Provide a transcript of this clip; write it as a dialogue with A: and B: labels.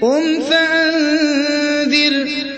A: قُمْ فَأَنذِرْ